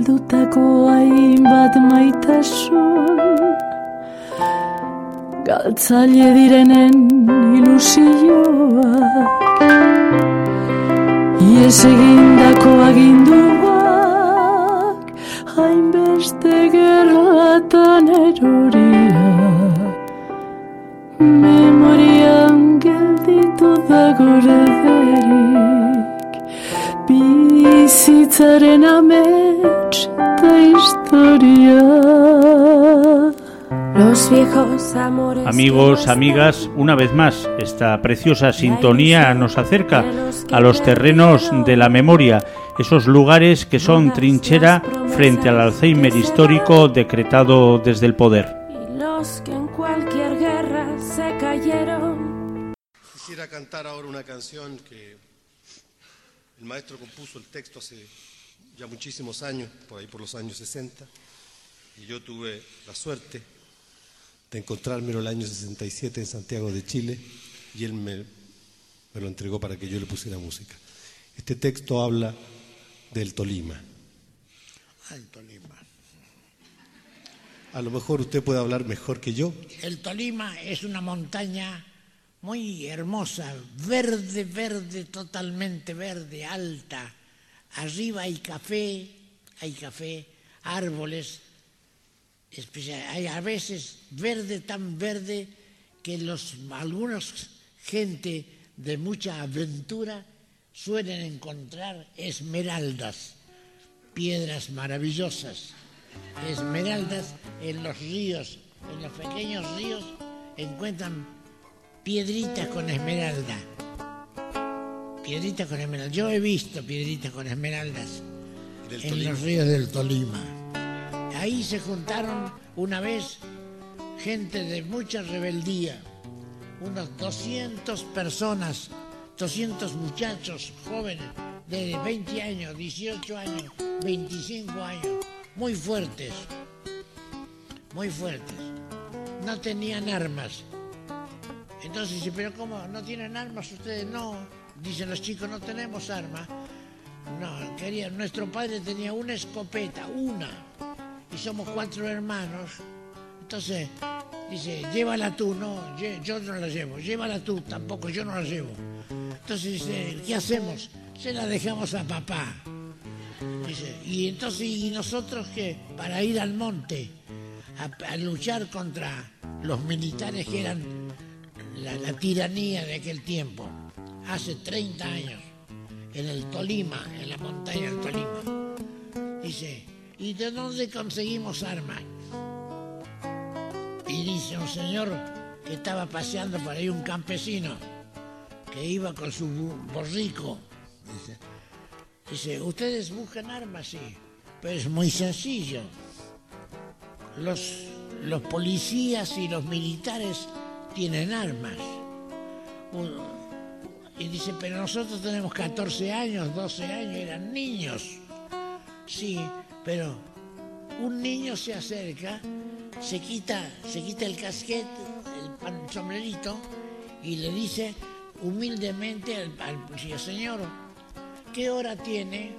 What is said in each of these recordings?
galdutako hainbat maitasun. Galtzaile direnen ilusioak Ies egindako aginduak hainbeste gerratan eroria memorian gelditu da gure derik bizitzaren amets da historia Los viejos amores Amigos, amigas, una vez más, esta preciosa sintonía nos acerca a los terrenos de la memoria, esos lugares que son trinchera frente al Alzheimer histórico decretado desde el poder. y los que en cualquier guerra se cayeron. Quisiera cantar ahora una canción que el maestro compuso el texto hace ya muchísimos años, por ahí por los años 60, y yo tuve la suerte de encontrármelo el año 67 en Santiago de Chile, y él me, me lo entregó para que yo le pusiera música. Este texto habla del Tolima. Al Tolima. A lo mejor usted puede hablar mejor que yo. El Tolima es una montaña muy hermosa, verde, verde, totalmente verde, alta. Arriba hay café, hay café, árboles, especial- hay a veces verde tan verde que los algunos gente de mucha aventura suelen encontrar esmeraldas, piedras maravillosas, esmeraldas en los ríos, en los pequeños ríos encuentran piedritas con esmeralda. Piedritas con esmeralda. Yo he visto piedritas con esmeraldas en Tolima. los ríos del Tolima. Ahí se juntaron una vez gente de mucha rebeldía, unos 200 personas, 200 muchachos jóvenes de 20 años, 18 años, 25 años, muy fuertes, muy fuertes. No tenían armas. Entonces dice, pero ¿cómo? ¿No tienen armas ustedes? No. Dicen los chicos, no tenemos armas. No, quería, nuestro padre tenía una escopeta, una, y somos cuatro hermanos. Entonces, dice, llévala tú, no, yo no la llevo, llévala tú, tampoco, yo no la llevo. Entonces dice, ¿qué hacemos? Se la dejamos a papá. Dice, y entonces, ¿y nosotros qué? Para ir al monte, a luchar contra los militares que eran la, tiranía de aquel tiempo, hace 30 años, en el Tolima, en la montaña del Tolima. Dice, ¿y de dónde conseguimos armas? Y dice un señor que estaba paseando por ahí, un campesino, que iba con su borrico. Dice, dice, ustedes buscan armas, sí, pero es muy sencillo. Los, los policías y los militares tienen armas. Y dice, pero nosotros tenemos 14 años, 12 años, eran niños. Sí, pero un niño se acerca, se quita, se quita el casquete, el pan- sombrerito, y le dice humildemente al, señor, ¿qué hora tiene?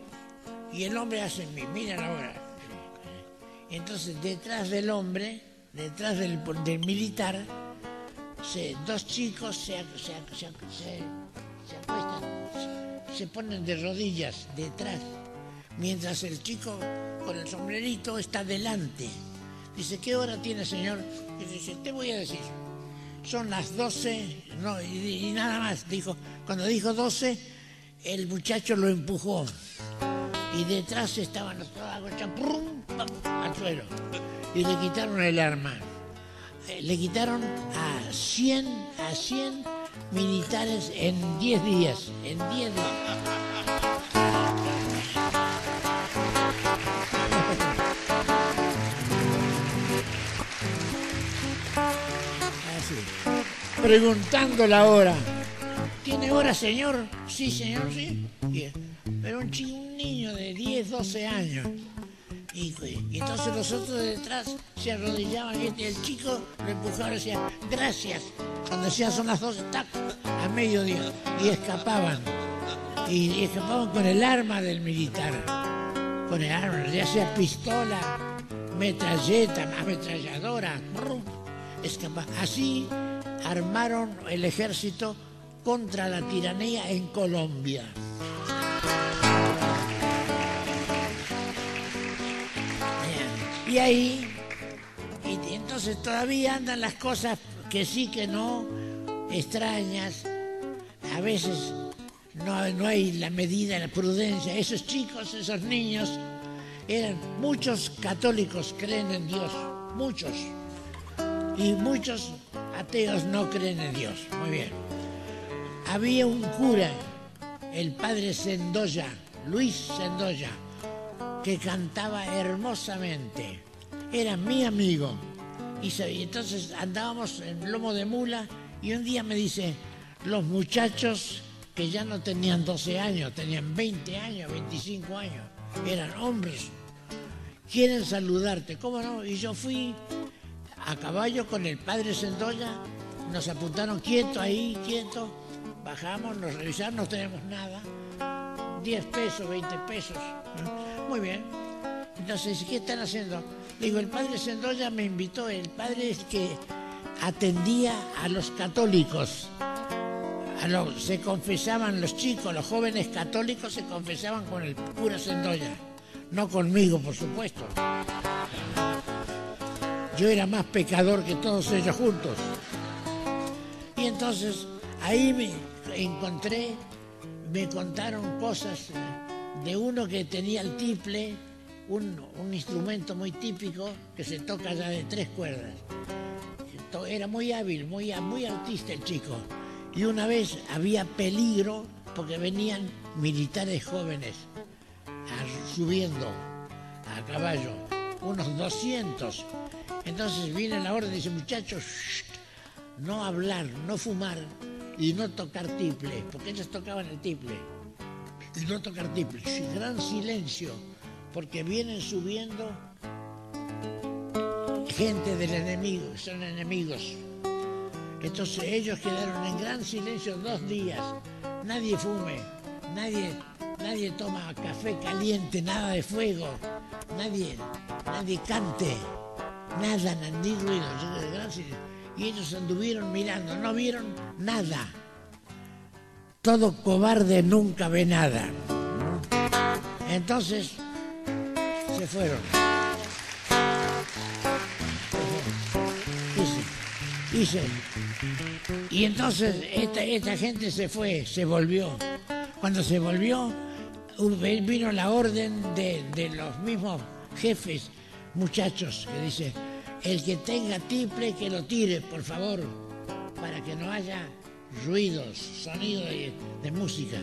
Y el hombre hace, "Mi- mira la hora. Entonces, detrás del hombre, detrás del, del militar, dos chicos se, se se ac- se- se acuestan, se- ponen de rodillas detrás, mientras el chico con el sombrerito está delante. Dice, ¿qué hora tiene, señor? Y dice, te voy a decir, son las 12, no, y, nada más. Dijo, cuando dijo 12, el muchacho lo empujó. Y detrás estaban los. ¡pam! al suelo. Y le quitaron el arma. Le quitaron a 100, a 100 militares en 10 días. En 10 días. Así. Preguntando la hora. ¿Tiene hora, señor? Sí, señor, sí. Pero un niño de 10, 12 años. Y, entonces los otros de detrás se arrodillaban y este- el chico lo empujaba y decía, gracias. Cuando decía son las 12, tac, a mediodía. Y escapaban. Y, escapaban con el arma del militar. con el arma, ya sea pistola, metralleta, ametralladora, Así armaron el ejército contra la tiranía en Colombia. Y ahí, y entonces todavía andan las cosas que sí que no, extrañas. A veces no, no hay la medida, la prudencia. Esos chicos, esos niños, eran muchos católicos creen en Dios, muchos. Y muchos ateos no creen en Dios. Muy bien. Había un cura, el padre Sendoya, Luis Sendoya, que cantaba hermosamente. Era mi amigo. Y, entonces andábamos en lomo de mula y un día me dice, los muchachos que ya no tenían 12 años, tenían 20 años, 25 años, eran hombres, quieren saludarte, ¿cómo no? Y yo fui a caballo con el padre Sendoya, nos apuntaron quieto ahí, quieto, bajamos, nos revisaron, no tenemos nada, 10 pesos, 20 pesos. Muy bien. Entonces, ¿qué están haciendo? Digo, el padre Sendoya me invitó, el padre es que atendía a los católicos. Se confesaban los chicos, los jóvenes católicos se confesaban con el cura Sendoya, no conmigo, por supuesto. Yo era más pecador que todos ellos juntos. Y entonces ahí me encontré, me contaron cosas eh, de uno que tenía el tiple, un, un instrumento muy típico que se toca ya de tres cuerdas. Era muy hábil, muy, muy artista el chico. Y una vez había peligro porque venían militares jóvenes subiendo a caballo, unos 200. Entonces viene la orden y dice, muchachos, no hablar, no fumar y no tocar tiple, porque ellos tocaban el tiple. Y no tocar tiple, shh, gran silencio, porque vienen subiendo gente del enemigo, son enemigos. Entonces ellos quedaron en gran silencio dos días. Nadie fume, nadie, nadie toma café caliente, nada de fuego, nadie, nadie cante, nada, ni ruido. yo- gran silencio. Y ellos anduvieron mirando, no vieron nada. Todo cobarde nunca ve nada. Entonces se fueron. Dice, dice, y entonces esta, gente se fue, se volvió. Cuando se volvió, vino la orden de, de los mismos jefes, muchachos, que dice, el que tenga tiple que lo tire, por favor, para que no haya ruidos, sonido de, música,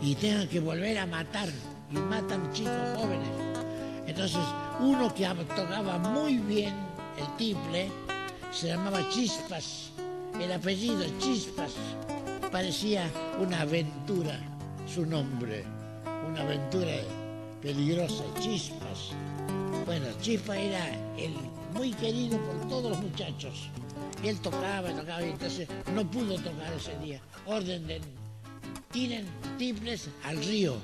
y tengan que volver a matar, y matan chicos jóvenes. Entonces, uno que tocaba muy bien el tiple, se llamaba Chispas, el apellido Chispas, parecía una aventura, su nombre, una aventura peligrosa, Chispas. Bueno, Chispas era el muy querido por todos los muchachos. Él tocaba, tocaba, y entonces no pudo tocar ese día. Orden de tiren tiples al río.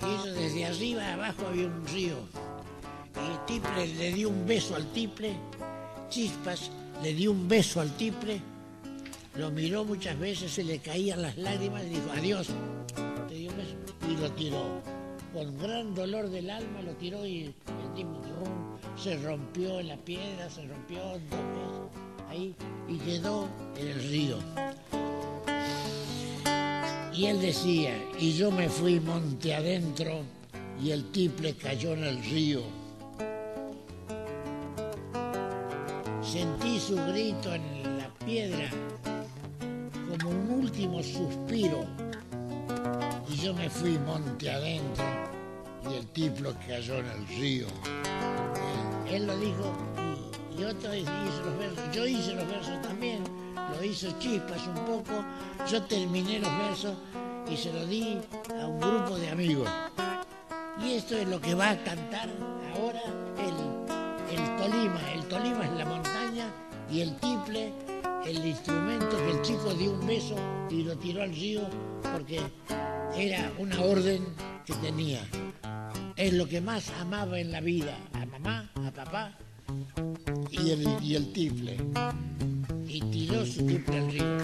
Y eso desde arriba abajo había un río. Y Tiple le dio un beso al Tiple, Chispas le dio un beso al Tiple, lo miró muchas veces, se le caían las lágrimas y dijo, adiós, te dio un beso, y lo tiró. Con gran dolor del alma lo tiró y el se rompió en la piedra, se rompió dos veces ahí y quedó en el río. Y él decía, y yo me fui monte adentro y el tiple cayó en el río. Sentí su grito en la piedra como un último suspiro y yo me fui monte adentro y el tiplo cayó en el río. Él lo dijo y, otro hizo los versos. Yo hice los versos también, lo hizo Chispas un poco. Yo terminé los versos y se lo di a un grupo de amigos. Y esto es lo que va a cantar ahora el, el Tolima. El Tolima es la montaña y el tiple, el instrumento que el chico dio un beso y lo tiró al río porque era una orden que tenía. es lo que más amaba en la vida, a mamá, a papá y el, y el tiple. Y tiró su tiple al río.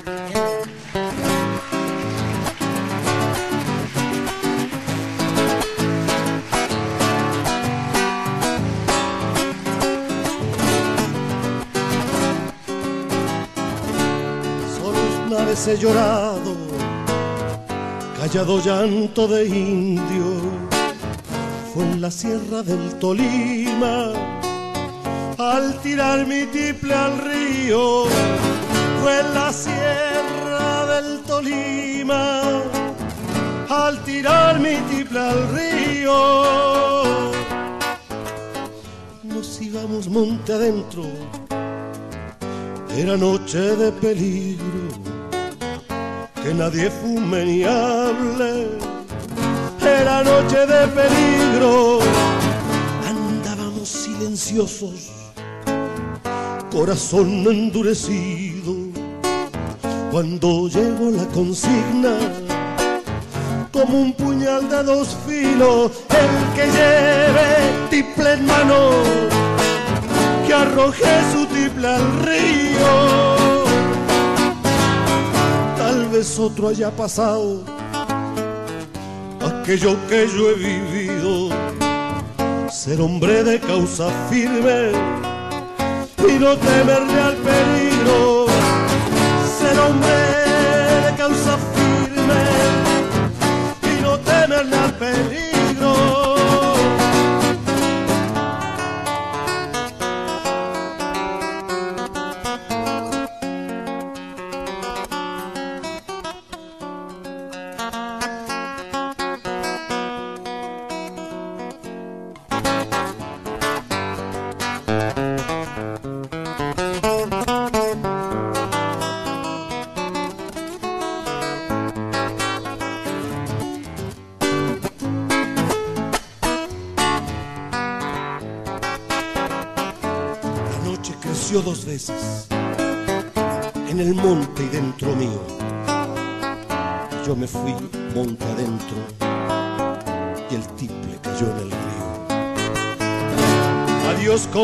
He llorado, callado llanto de indio, fue en la sierra del Tolima, al tirar mi tiple al río, fue en la sierra del Tolima, al tirar mi tiple al río. Nos íbamos monte adentro era noche de peligro, que nadie fume ni hable. Era noche de peligro, andábamos silenciosos, corazón endurecido. Cuando llegó la consigna, como un puñal de dos filos, el que lleve tiple en mano que arroje su tiple al río. Tal vez otro haya pasado aquello que yo he vivido, ser hombre de causa firme y no temerle al peligro, ser hombre de causa firme y no temerle al peligro.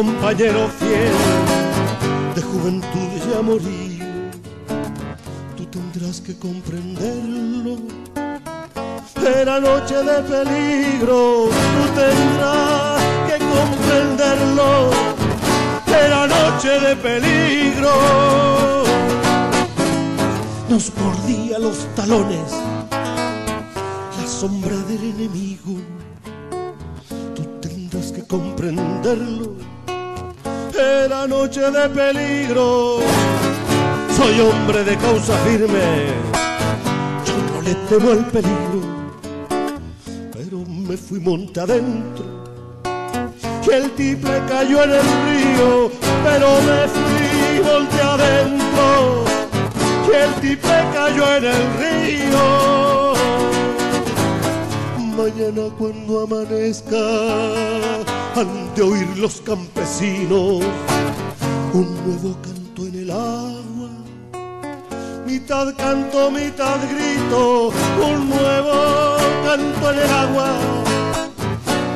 Compañero fiel de juventud y amorío, tú tendrás que comprenderlo. Era noche de peligro, tú tendrás que comprenderlo era noche de peligro. Nos mordía los talones la sombra del enemigo. Tú tendrás que comprenderlo. Noche de peligro. Soy hombre de causa firme. Yo no le temo al peligro. Pero me fui monte adentro que el tiple cayó en el río, pero me fui volteé adentro, que el tiple cayó en el río. Mañana cuando amanezca, de oír los campesinos un nuevo canto en el agua. Mitad canto, mitad grito, un nuevo canto en el agua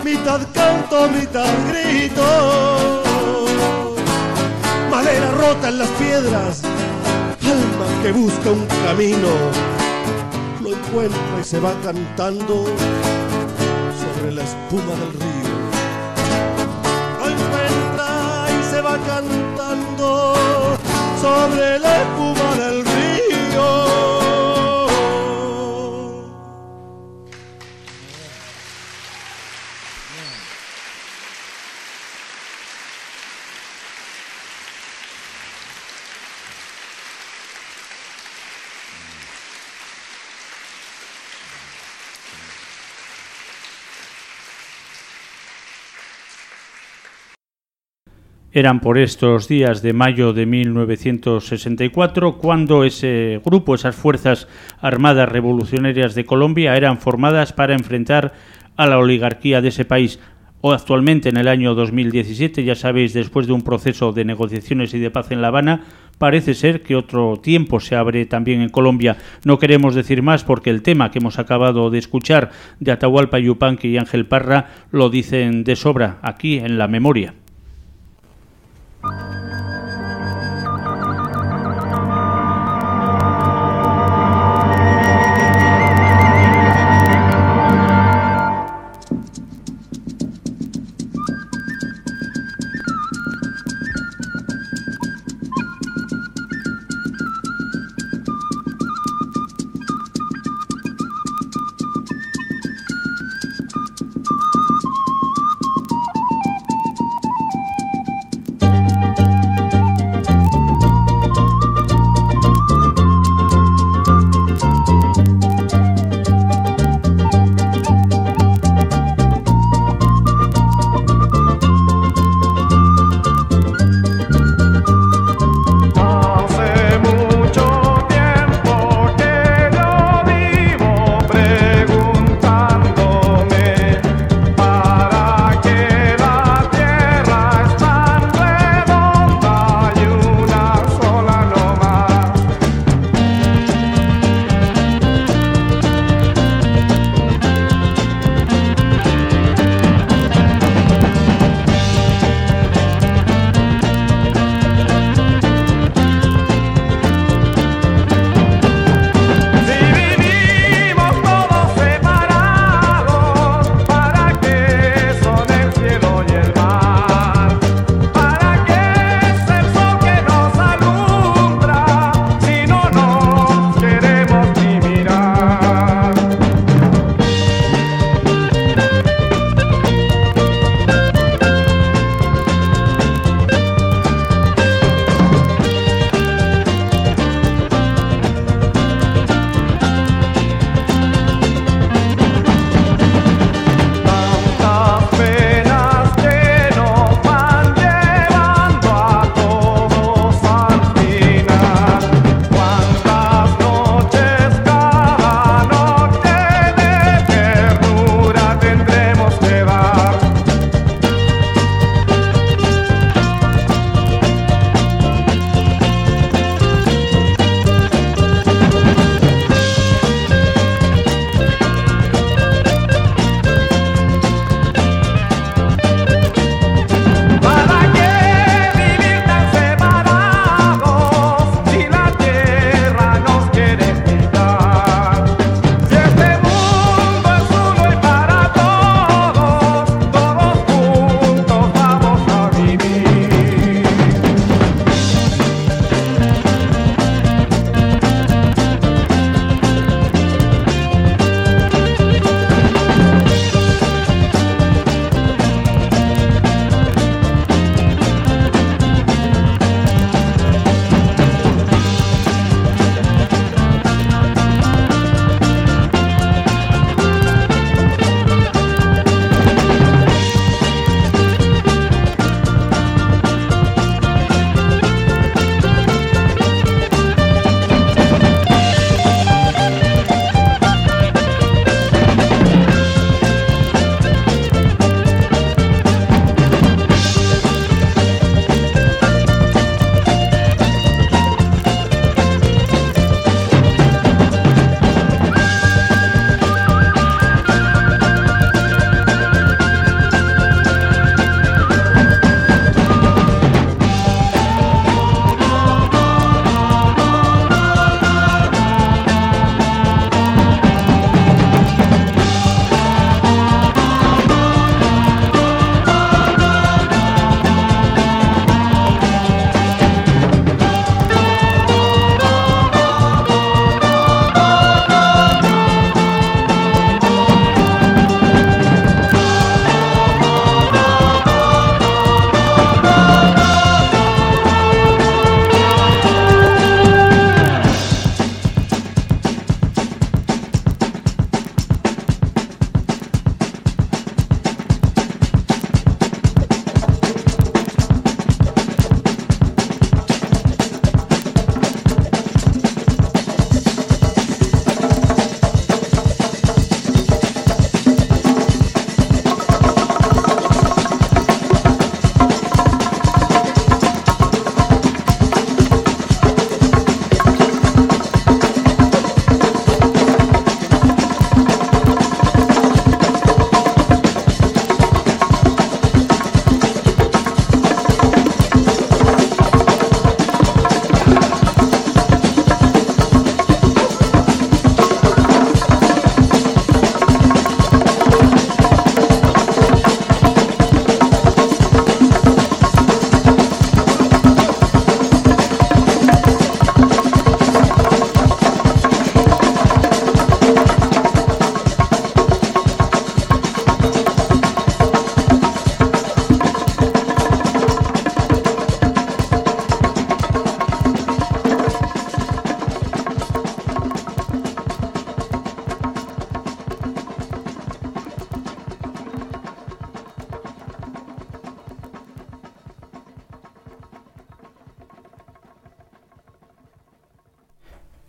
mitad canto, mitad grito. Madera rota en las piedras, alma que busca un camino, lo encuentra y se va cantando sobre la espuma del río. Sobre la espuma del Eran por estos días de mayo de 1964 cuando ese grupo, esas Fuerzas Armadas Revolucionarias de Colombia, eran formadas para enfrentar a la oligarquía de ese país. O actualmente en el año 2017, ya sabéis, después de un proceso de negociaciones y de paz en La Habana, parece ser que otro tiempo se abre también en Colombia. No queremos decir más porque el tema que hemos acabado de escuchar de Atahualpa Yupanqui y Ángel Parra lo dicen de sobra aquí en la memoria.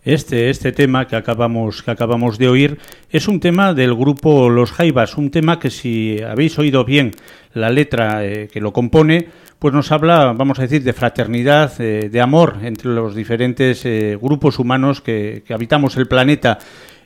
Este, este tema que acabamos, que acabamos de oír es un tema del grupo Los Jaivas, un tema que si habéis oído bien la letra eh, que lo compone, pues nos habla, vamos a decir, de fraternidad, eh, de amor entre los diferentes eh, grupos humanos que, que, habitamos el planeta.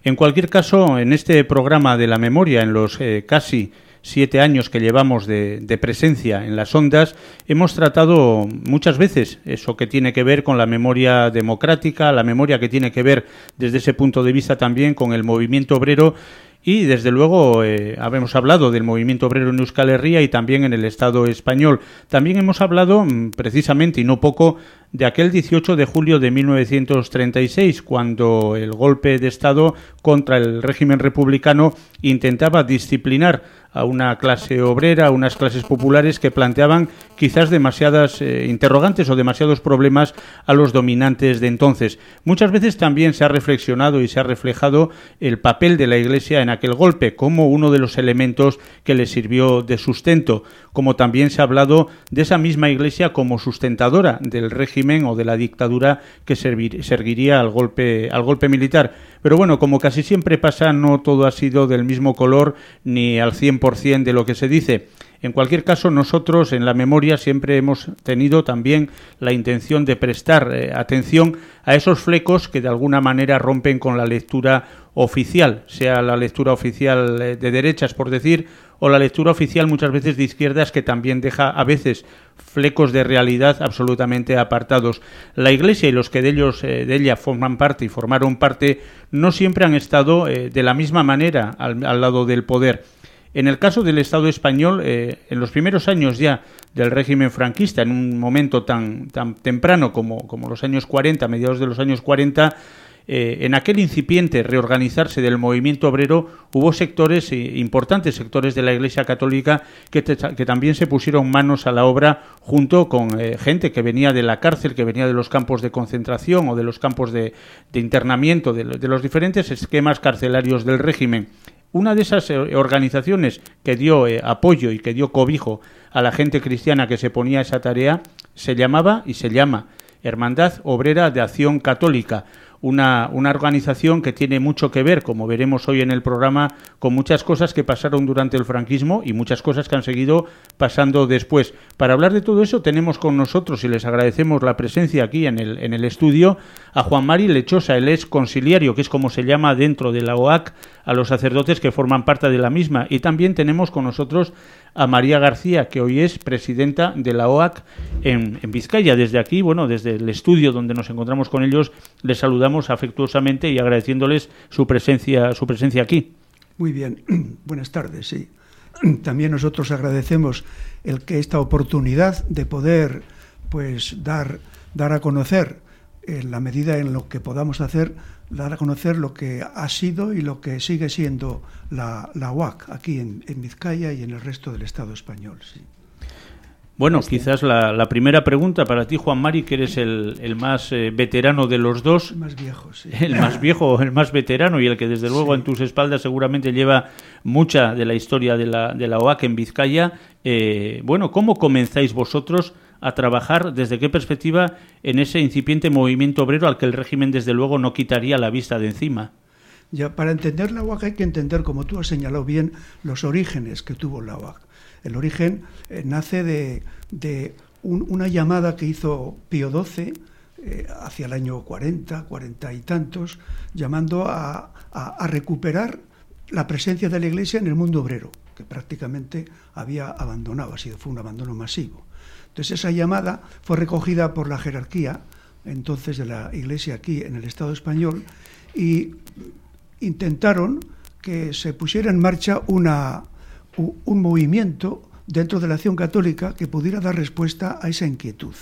En cualquier caso, en este programa de la memoria, en los casi siete años que llevamos de, de, presencia en las ondas, hemos tratado muchas veces eso que tiene que ver con la memoria democrática, la memoria que tiene que ver desde ese punto de vista también con el movimiento obrero y desde luego eh, habemos hablado del movimiento obrero en Euskal Herria y también en el Estado español. También hemos hablado mm, precisamente y no poco de aquel 18 de julio de 1936, cuando el golpe de Estado contra el régimen republicano intentaba disciplinar a una clase obrera, a unas clases populares que planteaban quizás demasiadas eh, interrogantes o demasiados problemas a los dominantes de entonces. Muchas veces también se ha reflexionado y se ha reflejado el papel de la Iglesia en aquel golpe como uno de los elementos que le sirvió de sustento, como también se ha hablado de esa misma Iglesia como sustentadora del régimen o de la dictadura que servir, seguiría al golpe, al golpe militar. Pero bueno, como casi siempre pasa, no todo ha sido del mismo color ni al 100% de lo que se dice. En cualquier caso, nosotros en la memoria siempre hemos tenido también la intención de prestar eh, atención a esos flecos que de alguna manera rompen con la lectura oficial, sea la lectura oficial eh, de derechas, por decir, o la lectura oficial muchas veces de izquierdas que también deja a veces flecos de realidad absolutamente apartados. La Iglesia y los que de ellos eh, de ella forman parte y formaron parte no siempre han estado de la misma manera al, al lado del poder. En el caso del Estado español, eh, en los primeros años ya del régimen franquista, en un momento tan, tan temprano como, como los años 40, mediados de los años 40, eh, en aquel incipiente reorganizarse del movimiento obrero hubo sectores, eh, importantes sectores de la Iglesia Católica, que, que, también se pusieron manos a la obra junto con gente que venía de la cárcel, que venía de los campos de concentración o de los campos de, internamiento, de los diferentes esquemas carcelarios del régimen. Una de esas eh, organizaciones que dio eh, apoyo y que dio cobijo a la gente cristiana que se ponía a esa tarea se llamaba y se llama Hermandad Obrera de Acción Católica, una, una, organización que tiene mucho que ver, como veremos hoy en el programa, con muchas cosas que pasaron durante el franquismo y muchas cosas que han seguido pasando después. Para hablar de todo eso tenemos con nosotros, y les agradecemos la presencia aquí en el, en el estudio, a Juan Mari Lechosa, el ex conciliario, que es como se llama dentro de la OAC, a los sacerdotes que forman parte de la misma. Y también tenemos con nosotros a María García, que hoy es presidenta de la OAC en, Vizcaya. Desde aquí, bueno, desde el estudio donde nos encontramos con ellos, les saludamos afectuosamente y agradeciéndoles su presencia, su presencia aquí. Muy bien, buenas tardes, sí. También nosotros agradecemos el que esta oportunidad de poder pues dar, dar a conocer en la medida en lo que podamos hacer dar a conocer lo que ha sido y lo que sigue siendo la, la UAC aquí en, en, Vizcaya y en el resto del Estado español. Sí. Bueno, este. quizás la, la, primera pregunta para ti, Juan Mari, que eres el, el más eh, veterano de los dos. El más viejo, sí. El más viejo, el más veterano y el que desde luego sí. en tus espaldas seguramente lleva mucha de la historia de la, de la OAC en Vizcaya. Eh, bueno, ¿cómo comenzáis vosotros a trabajar desde qué perspectiva en ese incipiente movimiento obrero al que el régimen desde luego no quitaría la vista de encima. Ya, para entender la UAC hay que entender, como tú has señalado bien, los orígenes que tuvo la UAC. El origen eh, nace de, de un, una llamada que hizo Pío XII eh, hacia el año 40, 40 y tantos, llamando a, a, a recuperar la presencia de la Iglesia en el mundo obrero, que prácticamente había abandonado, sido, fue un abandono masivo. Entonces esa llamada fue recogida por la jerarquía entonces de la Iglesia aquí en el Estado español y intentaron que se pusiera en marcha una, un movimiento dentro de la acción católica que pudiera dar respuesta a esa inquietud.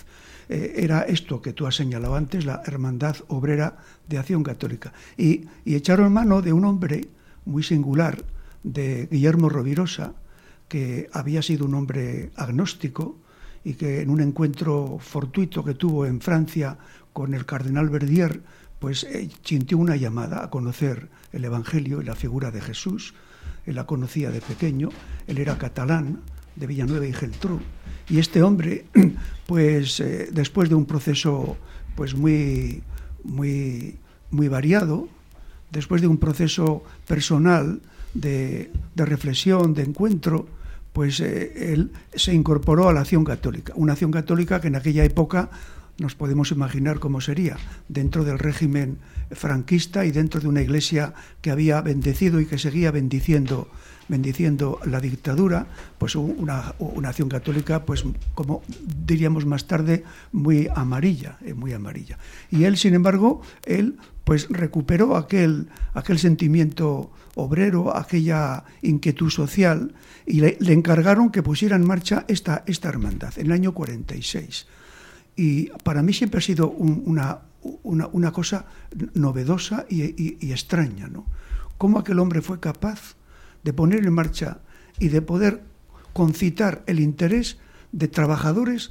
Eh, era esto que tú has señalado antes, la Hermandad Obrera de Acción Católica. Y, y echaron mano de un hombre muy singular, de Guillermo Rovirosa, que había sido un hombre agnóstico, y que en un encuentro fortuito que tuvo en Francia con el cardenal Verdier, pues eh, sintió una llamada a conocer el Evangelio y la figura de Jesús. Él la conocía de pequeño, él era catalán, de Villanueva y Geltrú, y este hombre, pues eh, después de un proceso pues muy, muy muy variado, después de un proceso personal de, de reflexión, de encuentro, pues eh, él se incorporó a la acción católica, una acción católica que en aquella época nos podemos imaginar cómo sería, dentro del régimen franquista y dentro de una iglesia que había bendecido y que seguía bendiciendo bendiciendo la dictadura, pues una, una acción católica, pues como diríamos más tarde, muy amarilla, eh, muy amarilla. Y él, sin embargo, él pues recuperó aquel, aquel sentimiento obrero, aquella inquietud social, y le, encargaron que pusiera en marcha esta, esta hermandad en el año 46. Y para mí siempre ha sido un, una, una, una, cosa novedosa y, y, y extraña, ¿no? Cómo aquel hombre fue capaz de poner en marcha y de poder concitar el interés de trabajadores,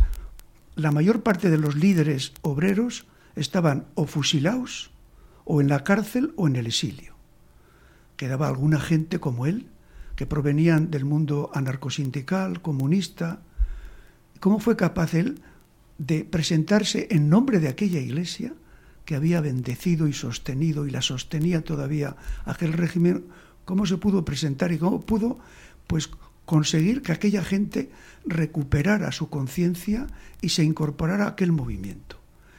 la mayor parte de los líderes obreros estaban o fusilados o en la cárcel o en el exilio. Quedaba alguna gente como él, que provenían del mundo anarcosindical, comunista. ¿Cómo fue capaz él de presentarse en nombre de aquella iglesia que había bendecido y sostenido y la sostenía todavía aquel régimen cómo se pudo presentar y cómo pudo pues conseguir que aquella gente recuperara su conciencia y se incorporara a aquel movimiento.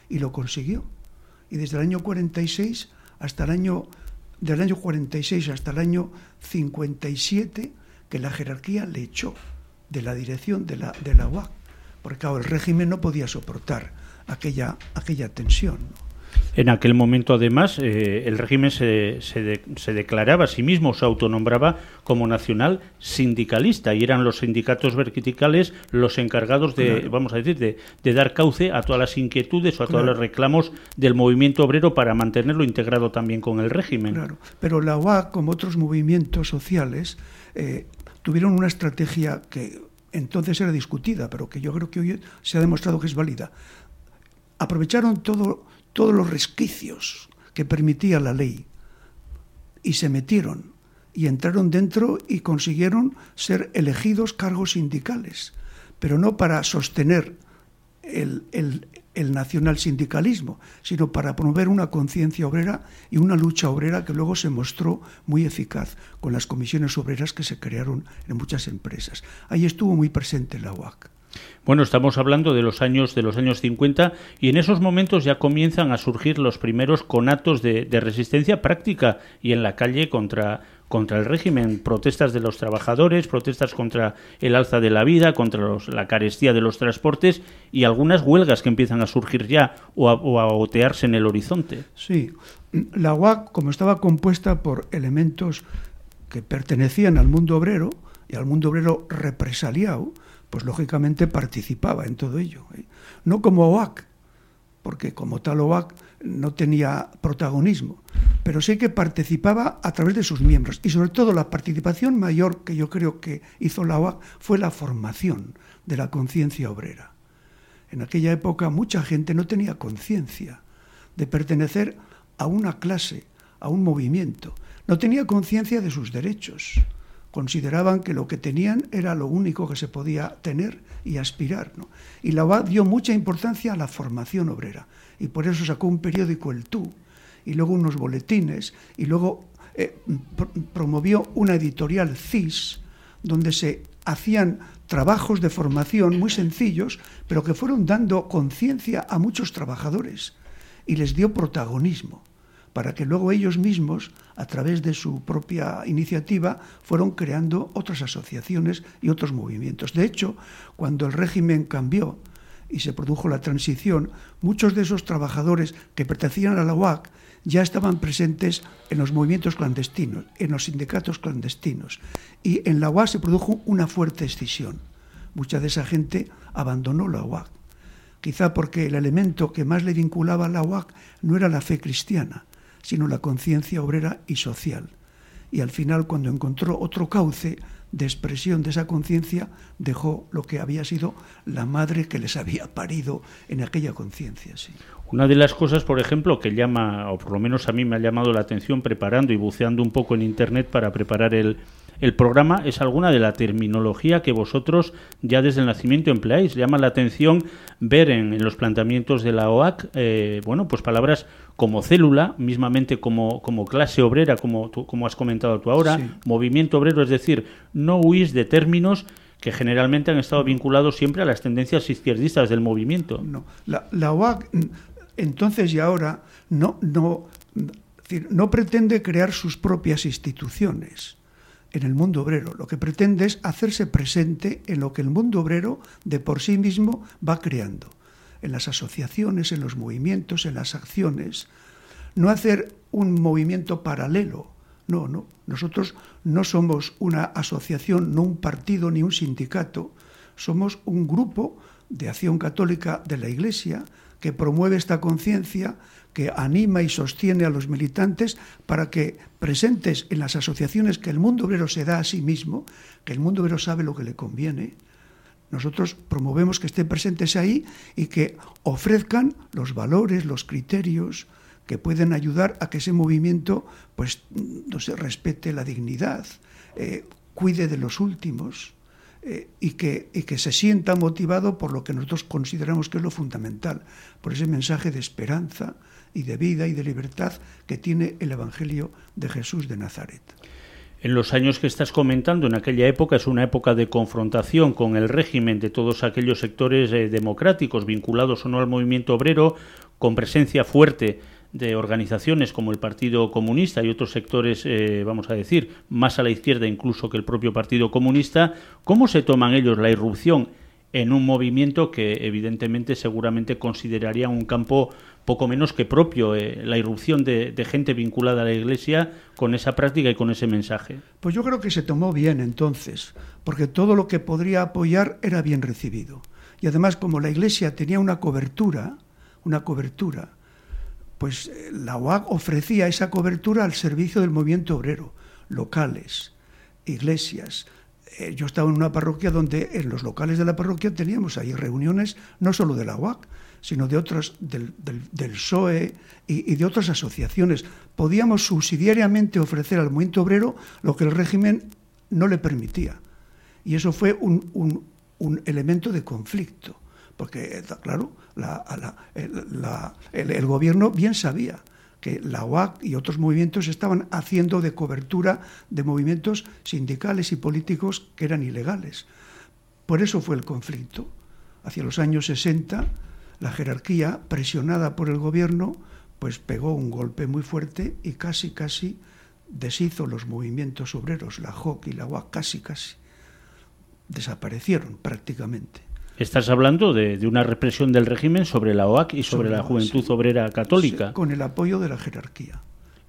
Y lo consiguió. Y desde el año 46 hasta el año del año 46 hasta el año 57 que la jerarquía le echó de la dirección de la, de la UAC, porque claro, el régimen no podía soportar aquella, aquella tensión. En aquel momento, además, eh, el régimen se, se, de, se, declaraba a sí mismo, se autonombraba como nacional sindicalista y eran los sindicatos verticales los encargados de, claro. vamos a decir, de, de, dar cauce a todas las inquietudes o a claro. todos los reclamos del movimiento obrero para mantenerlo integrado también con el régimen. Claro, pero la OAC, como otros movimientos sociales, eh, tuvieron una estrategia que entonces era discutida, pero que yo creo que hoy se ha demostrado que es válida. Aprovecharon todo todos los resquicios que permitía la ley y se metieron y entraron dentro y consiguieron ser elegidos cargos sindicales, pero no para sostener el, el, nacional sindicalismo, sino para promover una conciencia obrera y una lucha obrera que luego se mostró muy eficaz con las comisiones obreras que se crearon en muchas empresas. Ahí estuvo muy presente la UAC. Bueno, estamos hablando de los años de los años 50 y en esos momentos ya comienzan a surgir los primeros conatos de, resistencia práctica y en la calle contra contra el régimen, protestas de los trabajadores, protestas contra el alza de la vida, contra los, la carestía de los transportes y algunas huelgas que empiezan a surgir ya o a, o a otearse en el horizonte. Sí, la UAC, como estaba compuesta por elementos que pertenecían al mundo obrero y al mundo obrero represaliado, pues lógicamente participaba en todo ello. ¿eh? No como OAC, porque como tal OAC no tenía protagonismo, pero sí que participaba a través de sus miembros. Y sobre todo la participación mayor que yo creo que hizo la OAC fue la formación de la conciencia obrera. En aquella época mucha gente no tenía conciencia de pertenecer a una clase, a un movimiento, no tenía conciencia de sus derechos consideraban que lo que tenían era lo único que se podía tener y aspirar. ¿no? Y la UAD dio mucha importancia a la formación obrera y por eso sacó un periódico, El Tú, y luego unos boletines, y luego eh, pr promovió una editorial CIS, donde se hacían trabajos de formación muy sencillos, pero que fueron dando conciencia a muchos trabajadores y les dio protagonismo para que luego ellos mismos, a través de su propia iniciativa, fueron creando otras asociaciones y otros movimientos. De hecho, cuando el régimen cambió y se produjo la transición, muchos de esos trabajadores que pertenecían a la UAC ya estaban presentes en los movimientos clandestinos, en los sindicatos clandestinos. Y en la UAC se produjo una fuerte escisión. Mucha de esa gente abandonó la UAC. Quizá porque el elemento que más le vinculaba a la UAC no era la fe cristiana, sino la conciencia obrera y social. Y al final, cuando encontró otro cauce de expresión de esa conciencia, dejó lo que había sido la madre que les había parido en aquella conciencia. Sí. Una de las cosas, por ejemplo, que llama, o por lo menos a mí me ha llamado la atención preparando y buceando un poco en Internet para preparar el, el programa es alguna de la terminología que vosotros ya desde el nacimiento empleáis. Llama la atención ver en, los planteamientos de la OAC, eh, bueno, pues palabras como célula, mismamente como, como clase obrera, como, como has comentado tú ahora, movimiento obrero, es decir, no huís de términos que generalmente han estado vinculados siempre a las tendencias izquierdistas del movimiento. No, la, la OAC entonces y ahora no, no, no pretende crear sus propias instituciones en el mundo obrero. Lo que pretende es hacerse presente en lo que el mundo obrero de por sí mismo va creando, en las asociaciones, en los movimientos, en las acciones. No hacer un movimiento paralelo. No, no. Nosotros no somos una asociación, no un partido ni un sindicato. Somos un grupo de acción católica de la Iglesia que promueve esta conciencia, que anima y sostiene a los militantes para que presentes en las asociaciones que el mundo obrero se da a sí mismo, que el mundo obrero sabe lo que le conviene, nosotros promovemos que estén presentes ahí y que ofrezcan los valores, los criterios que pueden ayudar a que ese movimiento pues no se respete la dignidad, eh, cuide de los últimos, eh, y, que, y que se sienta motivado por lo que nosotros consideramos que es lo fundamental, por ese mensaje de esperanza y de vida y de libertad que tiene el Evangelio de Jesús de Nazaret. En los años que estás comentando, en aquella época es una época de confrontación con el régimen de todos aquellos sectores eh, democráticos vinculados o no al movimiento obrero, con presencia fuerte de organizaciones como el Partido Comunista y otros sectores, eh, vamos a decir, más a la izquierda incluso que el propio Partido Comunista, ¿cómo se toman ellos la irrupción en un movimiento que evidentemente seguramente consideraría un campo poco menos que propio, eh, la irrupción de, gente vinculada a la Iglesia con esa práctica y con ese mensaje? Pues yo creo que se tomó bien entonces, porque todo lo que podría apoyar era bien recibido. Y además como la Iglesia tenía una cobertura, una cobertura, pues eh, la UAC ofrecía esa cobertura al servicio del movimiento obrero, locales, iglesias. Eh, yo estaba en una parroquia donde en los locales de la parroquia teníamos ahí reuniones no solo de la UAC, sino de otras, del, del, PSOE y, de otras asociaciones. Podíamos subsidiariamente ofrecer al movimiento obrero lo que el régimen no le permitía. Y eso fue un, un, un elemento de conflicto porque, claro, el, gobierno bien sabía que la OAC y otros movimientos estaban haciendo de cobertura de movimientos sindicales y políticos que eran ilegales. Por eso fue el conflicto. Hacia los años 60, la jerarquía, presionada por el gobierno, pues pegó un golpe muy fuerte y casi, casi deshizo los movimientos obreros, la JOC y la UAC, casi, casi. Desaparecieron prácticamente. Estás hablando de, una represión del régimen sobre la OAC y sobre, la Juventud Obrera Católica. con el apoyo de la jerarquía.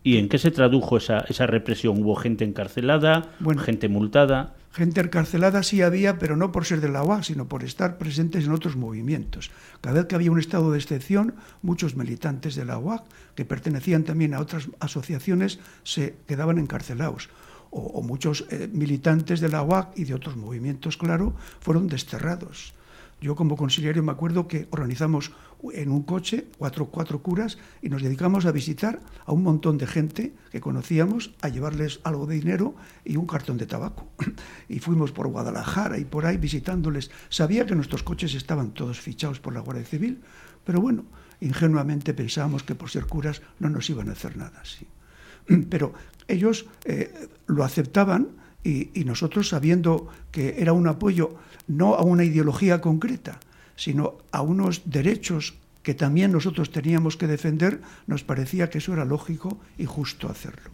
¿Y en qué se tradujo esa, esa represión? ¿Hubo gente encarcelada? ¿Gente multada? Gente encarcelada sí había, pero no por ser de la OAC, sino por estar presentes en otros movimientos. Cada vez que había un estado de excepción, muchos militantes de la OAC, que pertenecían también a otras asociaciones, se quedaban encarcelados. O, muchos eh, militantes de la OAC y de otros movimientos, claro, fueron desterrados. Yo como conciliario me acuerdo que organizamos en un coche cuatro, curas y nos dedicamos a visitar a un montón de gente que conocíamos, a llevarles algo de dinero y un cartón de tabaco. Y fuimos por Guadalajara y por ahí visitándoles. Sabía que nuestros coches estaban todos fichados por la Guardia Civil, pero bueno, ingenuamente pensábamos que por ser curas no nos iban a hacer nada. Sí. Pero ellos eh, lo aceptaban y nosotros sabiendo que era un apoyo no a una ideología concreta, sino a unos derechos que también nosotros teníamos que defender, nos parecía que eso era lógico y justo hacerlo.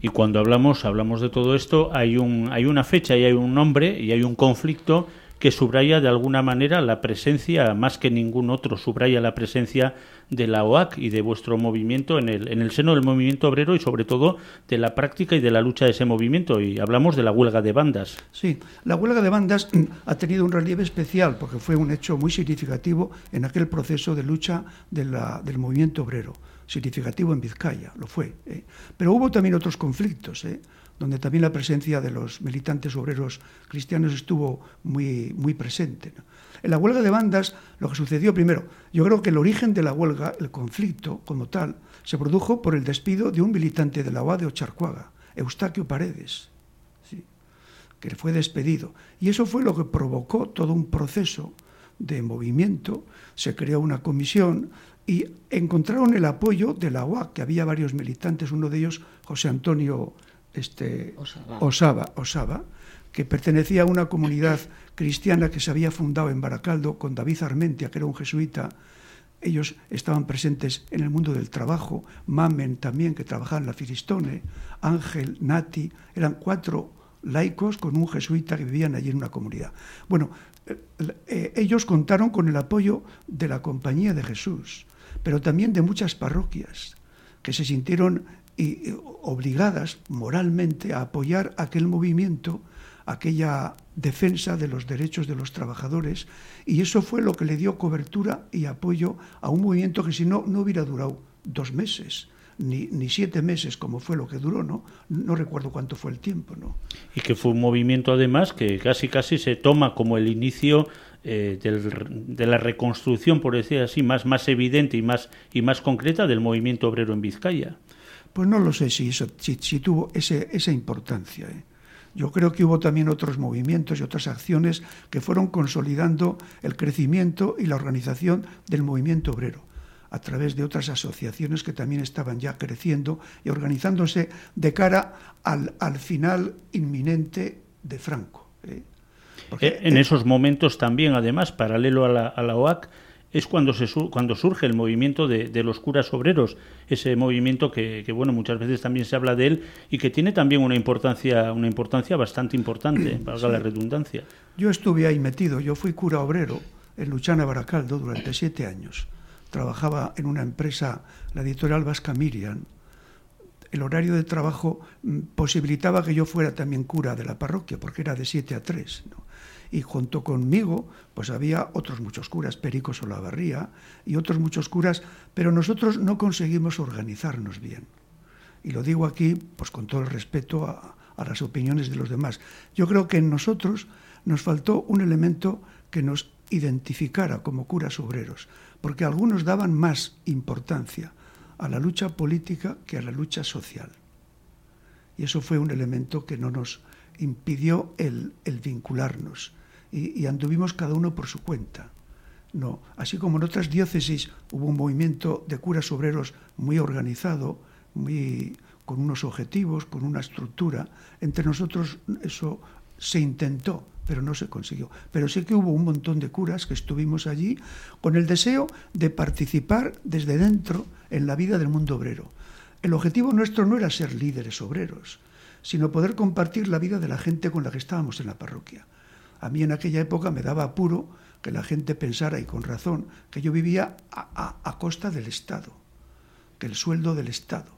Y cuando hablamos, hablamos de todo esto, hay, un, hay una fecha y hay un nombre y hay un conflicto que subraya de alguna manera la presencia, más que ningún otro, subraya la presencia de la OAC y de vuestro movimiento en el, en el seno del movimiento obrero y sobre todo de la práctica y de la lucha de ese movimiento. Y hablamos de la huelga de bandas. Sí, la huelga de bandas ha tenido un relieve especial porque fue un hecho muy significativo en aquel proceso de lucha de del movimiento obrero. Significativo en Vizcaya, lo fue. ¿eh? Pero hubo también otros conflictos. ¿eh? donde también la presencia de los militantes obreros cristianos estuvo muy, muy presente. En la huelga de bandas, lo que sucedió primero, yo creo que el origen de la huelga, el conflicto como tal, se produjo por el despido de un militante de la UA de Ocharcuaga, Eustaquio Paredes. Sí. que fue despedido. Y eso fue lo que provocó todo un proceso de movimiento. Se creó una comisión y encontraron el apoyo de la UAC, que había varios militantes, uno de ellos José Antonio este, Osaba, Osaba, que pertenecía a una comunidad cristiana que se había fundado en Baracaldo con David Armentia, que era un jesuita. Ellos estaban presentes en el mundo del trabajo, Mamen también, que trabajaba en la Filistone, Ángel, Nati, eran cuatro laicos con un jesuita que vivían allí en una comunidad. Bueno, eh, eh, ellos contaron con el apoyo de la Compañía de Jesús, pero también de muchas parroquias que se sintieron obligadas moralmente a apoyar aquel movimiento, aquella defensa de los derechos de los trabajadores, y eso fue lo que le dio cobertura y apoyo a un movimiento que si no, no hubiera durado dos meses ni, ni, siete meses como fue lo que duró, ¿no? No recuerdo cuánto fue el tiempo, ¿no? Y que fue un movimiento además que casi casi se toma como el inicio eh, del, de la reconstrucción, por decir así, más, más evidente y más, y más concreta del movimiento obrero en Vizcaya. Pues no lo sé si, eso, si, si tuvo ese, esa importancia. ¿eh? Yo creo que hubo también otros movimientos y otras acciones que fueron consolidando el crecimiento y la organización del movimiento obrero a través de otras asociaciones que también estaban ya creciendo y organizándose de cara al, al final inminente de Franco. ¿eh? Porque, eh, en eh, esos momentos también, además, paralelo a la, a la OAC, es cuando, se, cuando surge el movimiento de, de los curas obreros, ese movimiento que, que, bueno, muchas veces también se habla de él y que tiene también una importancia, una importancia bastante importante, valga sí. la redundancia. Yo estuve ahí metido, yo fui cura obrero en Luchana Baracaldo durante siete años trabajaba en una empresa, la editorial Vasca Miriam. El horario de trabajo mm, posibilitaba que yo fuera también cura de la parroquia, porque era de 7 a 3. ¿no? Y junto conmigo, pues había otros muchos curas, Perico Solavarría y otros muchos curas, pero nosotros no conseguimos organizarnos bien. Y lo digo aquí, pues con todo el respeto a, a las opiniones de los demás. Yo creo que en nosotros nos faltó un elemento que nos identificara como curas obreros porque algunos daban más importancia a la lucha política que a la lucha social. Y eso fue un elemento que no nos impidió el, el vincularnos y, anduvimos cada uno por su cuenta. No, así como en otras diócesis hubo un movimiento de curas obreros muy organizado, muy con unos objetivos, con una estructura, entre nosotros eso se intentó, pero no se consiguió. Pero sí que hubo un montón de curas que estuvimos allí con el deseo de participar desde dentro en la vida del mundo obrero. El objetivo nuestro no era ser líderes obreros, sino poder compartir la vida de la gente con la que estábamos en la parroquia. A mí en aquella época me daba apuro que la gente pensara, y con razón, que yo vivía a, costa del Estado, que el sueldo del Estado.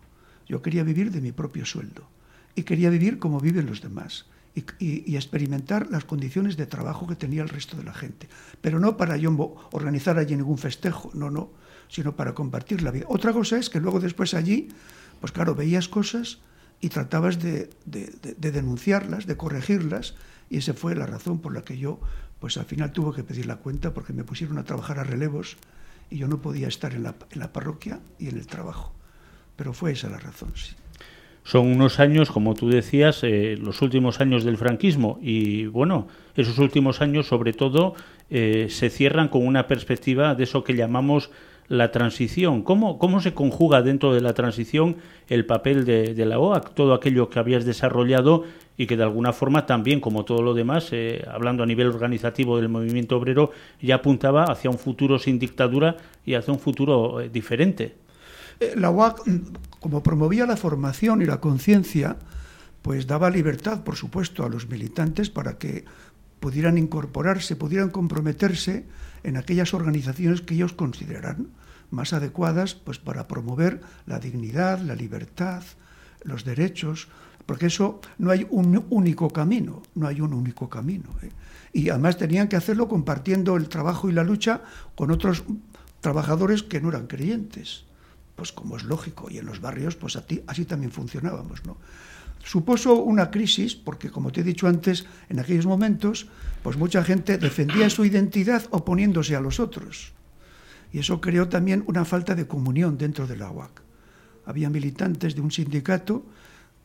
Yo quería vivir de mi propio sueldo y quería vivir como viven los demás y, y, experimentar las condiciones de trabajo que tenía el resto de la gente. Pero no para yo organizar allí ningún festejo, no, no, sino para compartir la vida. Otra cosa es que luego después allí, pues claro, veías cosas y tratabas de, de, de, de denunciarlas, de corregirlas, y esa fue la razón por la que yo, pues al final tuve que pedir la cuenta porque me pusieron a trabajar a relevos y yo no podía estar en la, en la parroquia y en el trabajo. Pero fue esa la razón, sí. Son unos años, como tú decías, eh, los últimos años del franquismo y bueno, esos últimos años sobre todo eh, se cierran con una perspectiva de eso que llamamos la transición. ¿Cómo, ¿Cómo se conjuga dentro de la transición el papel de, la OAC, todo aquello que habías desarrollado y que de alguna forma también, como todo lo demás, eh, hablando a nivel organizativo del movimiento obrero, ya apuntaba hacia un futuro sin dictadura y hacia un futuro eh, diferente? Eh, la UAC, como promovía la formación y la conciencia, pues daba libertad, por supuesto, a los militantes para que pudieran incorporarse, pudieran comprometerse en aquellas organizaciones que ellos consideraran más adecuadas pues para promover la dignidad, la libertad, los derechos, porque eso no hay un único camino, no hay un único camino. ¿eh? Y además tenían que hacerlo compartiendo el trabajo y la lucha con otros trabajadores que no eran creyentes pues como es lógico, y en los barrios, pues así también funcionábamos, ¿no? Supuso una crisis, porque como te he dicho antes, en aquellos momentos, pues mucha gente defendía su identidad oponiéndose a los otros. Y eso creó también una falta de comunión dentro de la UAC. Había militantes de un sindicato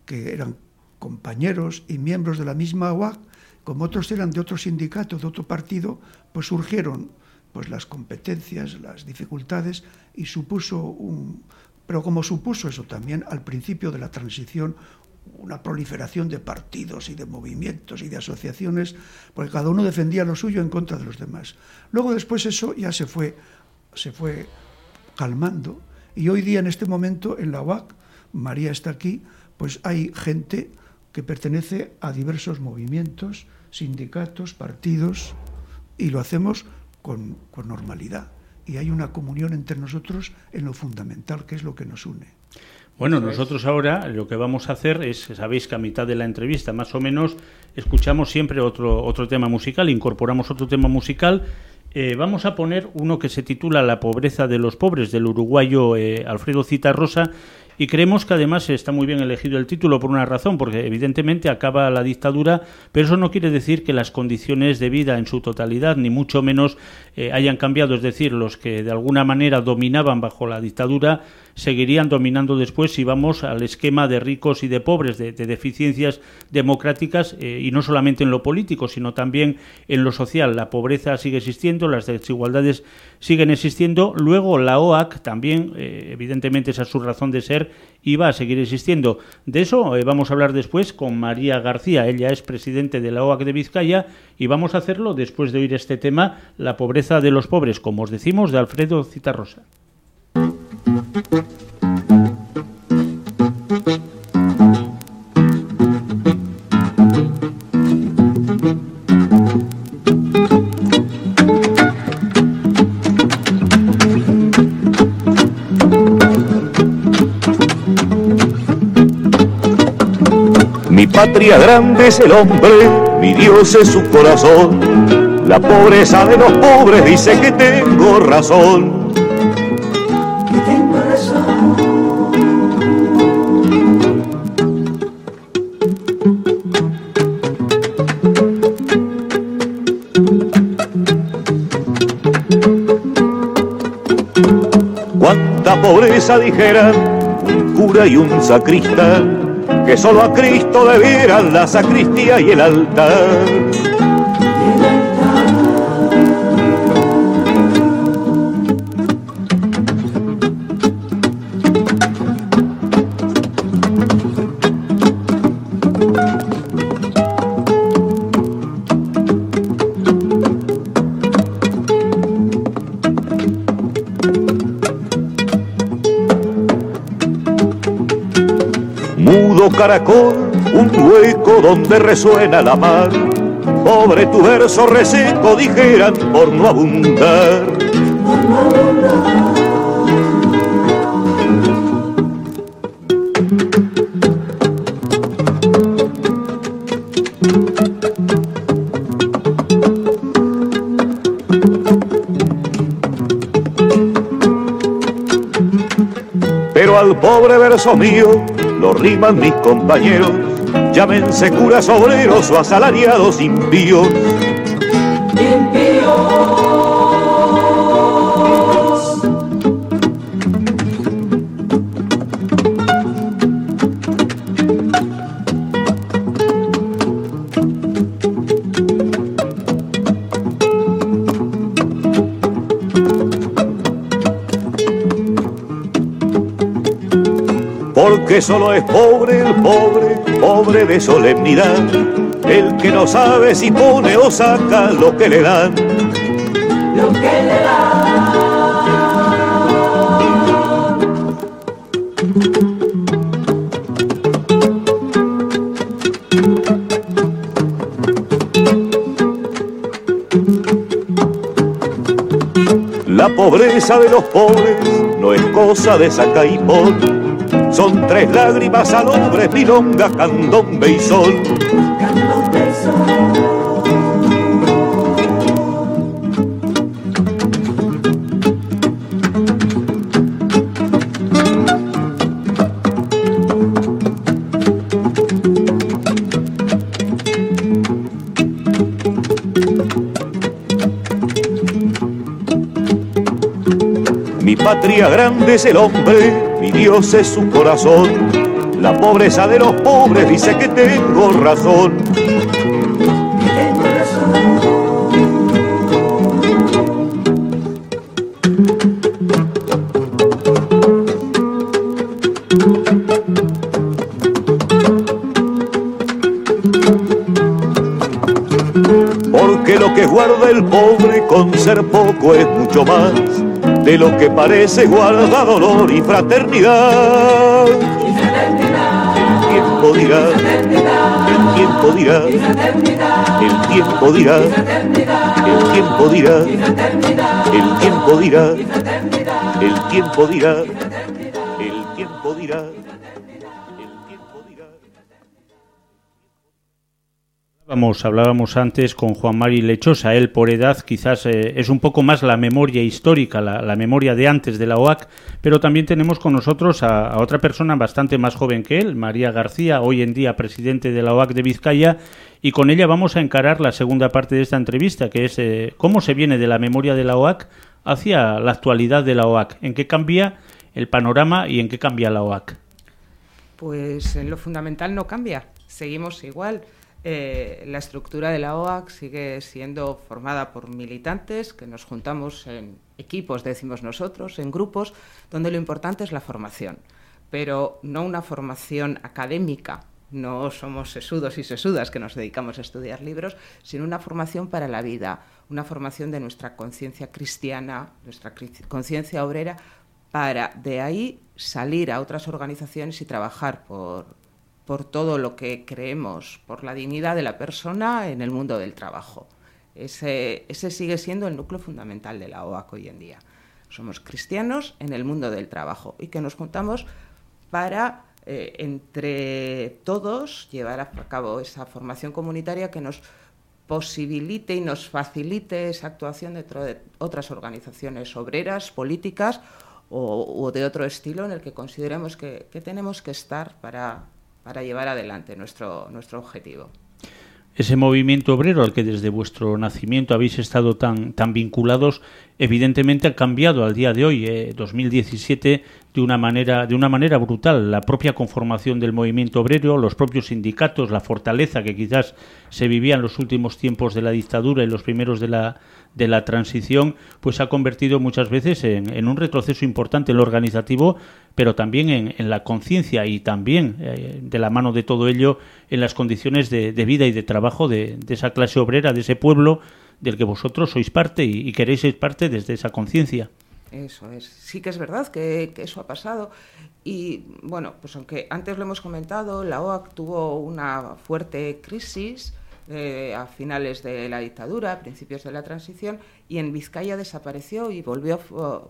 que eran compañeros y miembros de la misma UAC, como otros eran de otro sindicato, de otro partido, pues surgieron pues las competencias, las dificultades y supuso un pero como supuso eso también al principio de la transición una proliferación de partidos y de movimientos y de asociaciones, porque cada uno defendía lo suyo en contra de los demás. Luego después eso ya se fue se fue calmando y hoy día en este momento en la UAC, María está aquí, pues hay gente que pertenece a diversos movimientos, sindicatos, partidos, y lo hacemos con, con normalidad. Y hay una comunión entre nosotros en lo fundamental, que es lo que nos une. Bueno, nosotros ahora lo que vamos a hacer es, sabéis que a mitad de la entrevista más o menos escuchamos siempre otro, otro tema musical, incorporamos otro tema musical. Eh, vamos a poner uno que se titula La pobreza de los pobres del uruguayo eh, Alfredo Citarrosa y creemos que además está muy bien elegido el título por una razón, porque evidentemente acaba la dictadura, pero eso no quiere decir que las condiciones de vida en su totalidad, ni mucho menos eh, hayan cambiado. Es decir, los que de alguna manera dominaban bajo la dictadura seguirían dominando después si vamos al esquema de ricos y de pobres, de, deficiencias democráticas, eh, y no solamente en lo político, sino también en lo social. La pobreza sigue existiendo, las desigualdades siguen existiendo. Luego la OAC también, eh, evidentemente esa es su razón de ser, y va a seguir existiendo. De eso eh, vamos a hablar después con María García. Ella es presidente de la OAC de Vizcaya y vamos a hacerlo después de oír este tema, la pobreza de los pobres, como os decimos, de Alfredo Citarrosa. Mi patria grande es el hombre, mi Dios es su corazón. La pobreza de los pobres dice que tengo razón. Pobreza dijeran un cura y un sacristán, que solo a Cristo debieran la sacristía y el altar. Un hueco donde resuena la mar. Pobre tu verso reseco, dijeran, por no abundar. Pero al pobre verso mío riman mis compañeros, llámense curas obreros o asalariados impíos. Impíos. Que solo es pobre el pobre, pobre de solemnidad, el que no sabe si pone o saca lo que le dan. Lo que le dan. La pobreza de los pobres no es cosa de saca y pon son tres lágrimas alumbres, milonga, candombe y sol. Candombe y sol. Mi patria grande es el hombre Dios es su corazón. La pobreza de los pobres dice que tengo razón. Porque lo que guarda el pobre con ser poco es mucho más de lo que parece guarda dolor y fraternidad. El tiempo dirá, el tiempo dirá, el tiempo dirá, el tiempo dirá, el tiempo dirá, el tiempo dirá, el Hablábamos, antes con Juan Mari Lechosa, él por edad quizás eh, es un poco más la memoria histórica, la, memoria de antes de la OAC, pero también tenemos con nosotros a, otra persona bastante más joven que él, María García, hoy en día presidente de la OAC de Vizcaya, y con ella vamos a encarar la segunda parte de esta entrevista, que es eh, cómo se viene de la memoria de la OAC hacia la actualidad de la OAC, en qué cambia el panorama y en qué cambia la OAC. Pues en lo fundamental no cambia, seguimos igual. Eh, la estructura de la OAC sigue siendo formada por militantes que nos juntamos en equipos, decimos nosotros, en grupos, donde lo importante es la formación, pero no una formación académica. No somos sesudos y sesudas que nos dedicamos a estudiar libros, sino una formación para la vida, una formación de nuestra conciencia cristiana, nuestra conciencia obrera, para de ahí salir a otras organizaciones y trabajar por, por todo lo que creemos, por la dignidad de la persona en el mundo del trabajo. Ese, sigue siendo el núcleo fundamental de la OAC hoy en día. Somos cristianos en el mundo del trabajo y que nos juntamos para, eh, entre todos, llevar a cabo esa formación comunitaria que nos posibilite y nos facilite esa actuación dentro de otras organizaciones obreras, políticas o, de otro estilo en el que consideremos que tenemos que estar para para llevar adelante nuestro, nuestro objetivo. Ese movimiento obrero al que desde vuestro nacimiento habéis estado tan, tan vinculados, evidentemente ha cambiado al día de hoy, eh, 2017, de una manera de una manera brutal la propia conformación del movimiento obrero, los propios sindicatos, la fortaleza que quizás se vivía en los últimos tiempos de la dictadura y los primeros de la de la transición, pues ha convertido muchas veces en, un retroceso importante en lo organizativo, pero también en, la conciencia y también eh, de la mano de todo ello en las condiciones de, vida y de trabajo de, esa clase obrera, de ese pueblo del que vosotros sois parte y, y queréis ser parte desde esa conciencia. Eso es. Sí que es verdad que, eso ha pasado. Y bueno, pues aunque antes lo hemos comentado, la OAC tuvo una fuerte crisis eh, a finales de la dictadura, a principios de la transición, y en Vizcaya desapareció y volvió,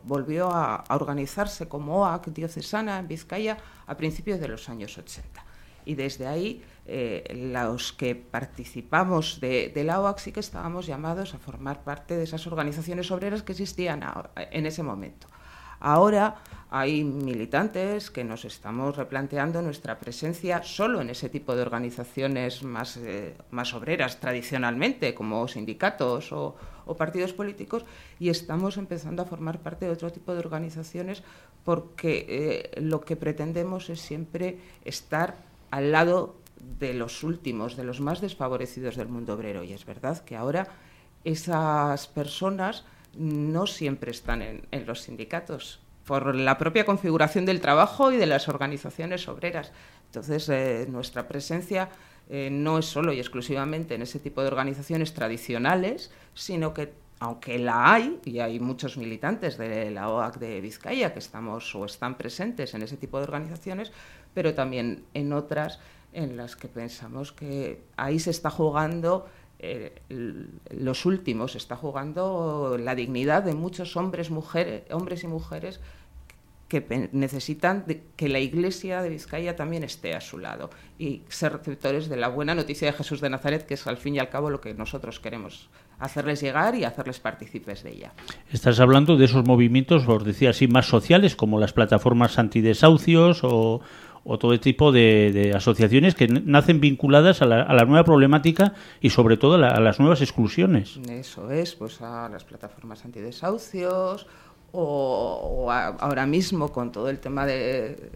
volvió a, organizarse como OAC diocesana en Vizcaya a principios de los años 80. Y desde ahí eh, los que participamos de, la OAC sí que estábamos llamados a formar parte de esas organizaciones obreras que existían en ese momento. Ahora hay militantes que nos estamos replanteando nuestra presencia solo en ese tipo de organizaciones más, eh, más obreras tradicionalmente, como sindicatos o, partidos políticos, y estamos empezando a formar parte de otro tipo de organizaciones porque eh, lo que pretendemos es siempre estar al lado de los últimos, de los más desfavorecidos del mundo obrero. Y es verdad que ahora esas personas no siempre están en, los sindicatos, por la propia configuración del trabajo y de las organizaciones obreras. Entonces, eh, nuestra presencia eh, no es solo y exclusivamente en ese tipo de organizaciones tradicionales, sino que, aunque la hay, y hay muchos militantes de la OAC de Vizcaya que estamos o están presentes en ese tipo de organizaciones, pero también en otras en las que pensamos que ahí se está jugando eh, los últimos, se está jugando la dignidad de muchos hombres, mujeres, hombres y mujeres que necesitan que la Iglesia de Vizcaya también esté a su lado y ser receptores de la buena noticia de Jesús de Nazaret, que es al fin y al cabo lo que nosotros queremos hacerles llegar y hacerles partícipes de ella. Estás hablando de esos movimientos, os decía así, más sociales, como las plataformas antidesahucios o, o todo tipo de, asociaciones que nacen vinculadas a la, nueva problemática y sobre todo a, las nuevas exclusiones. Eso es, pues a las plataformas antidesahucios o, ahora mismo con todo el tema de,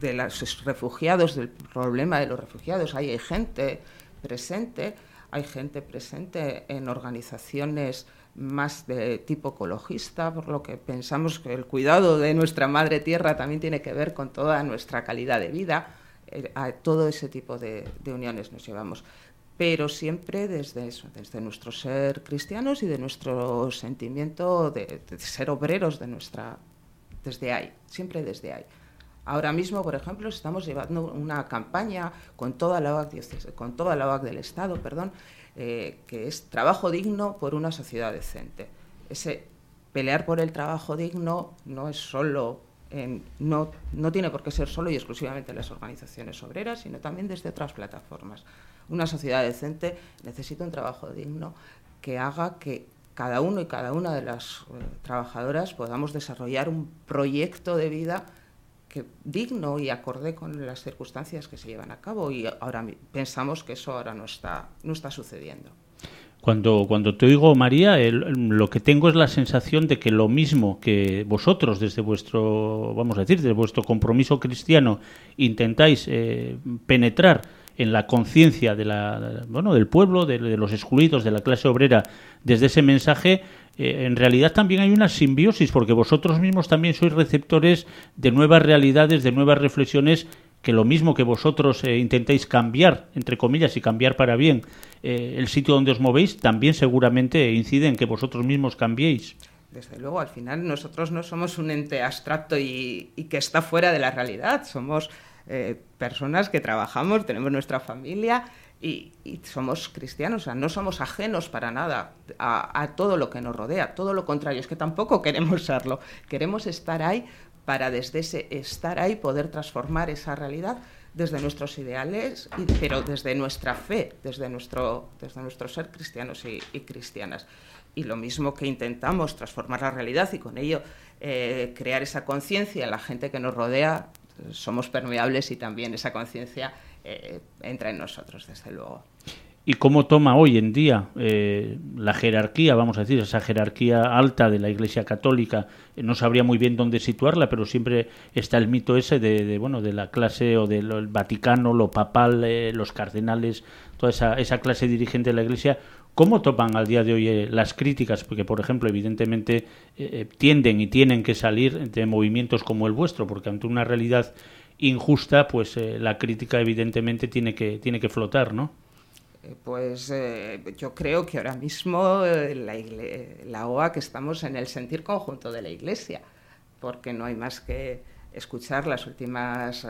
los refugiados, del problema de los refugiados. Hay gente presente, hay gente presente en organizaciones más de tipo ecologista, por lo que pensamos que el cuidado de nuestra madre tierra también tiene que ver con toda nuestra calidad de vida. Eh, a todo ese tipo de, uniones nos llevamos pero siempre desde eso, desde nuestro ser cristianos y de nuestro sentimiento de, ser obreros de nuestra, desde ahí, siempre desde ahí. Ahora mismo, por ejemplo, estamos llevando una campaña con toda la OAC, con toda la OAC del Estado, perdón, eh, que es trabajo digno por una sociedad decente. Ese pelear por el trabajo digno no es solo no, no tiene por qué ser solo y exclusivamente en las organizaciones obreras, sino también desde otras plataformas. Una sociedad decente necesita un trabajo digno que haga que cada uno y cada una de las eh, trabajadoras podamos desarrollar un proyecto de vida que digno y acorde con las circunstancias que se llevan a cabo y ahora pensamos que eso ahora no está no está sucediendo. Cuando, cuando te oigo, María, lo que tengo es la sensación de que lo mismo que vosotros, desde vuestro, vamos a decir, desde vuestro compromiso cristiano, intentáis eh, penetrar en la conciencia de la, bueno, del pueblo, de, los excluidos, de la clase obrera, desde ese mensaje, eh, en realidad también hay una simbiosis, porque vosotros mismos también sois receptores de nuevas realidades, de nuevas reflexiones, que lo mismo que vosotros eh, intentáis cambiar, entre comillas, y cambiar para bien eh, el sitio donde os movéis, también seguramente incide en que vosotros mismos cambiéis. Desde luego, al final nosotros no somos un ente abstracto y, que está fuera de la realidad, somos eh, personas que trabajamos, tenemos nuestra familia y, somos cristianos, o sea, no somos ajenos para nada a, todo lo que nos rodea, todo lo contrario, es que tampoco queremos serlo, queremos estar ahí para desde ese estar ahí poder transformar esa realidad desde nuestros ideales, pero desde nuestra fe, desde nuestro, desde nuestro ser cristianos y, cristianas. Y lo mismo que intentamos transformar la realidad y con ello eh, crear esa conciencia en la gente que nos rodea, somos permeables y también esa conciencia eh, entra en nosotros, desde luego. ¿Y cómo toma hoy en día eh, la jerarquía, vamos a decir, esa jerarquía alta de la Iglesia Católica? Eh, no sabría muy bien dónde situarla, pero siempre está el mito ese de, bueno, de la clase o del Vaticano, lo papal, los cardenales, toda esa, esa clase dirigente de la Iglesia. ¿Cómo topan al día de hoy las críticas? Porque, por ejemplo, evidentemente tienden y tienen que salir de movimientos como el vuestro, porque ante una realidad injusta, pues la crítica evidentemente tiene que, tiene que flotar, ¿no? Eh, pues eh, yo creo que ahora mismo eh, la, OA que estamos en el sentir conjunto de la Iglesia, porque no hay más que escuchar las últimas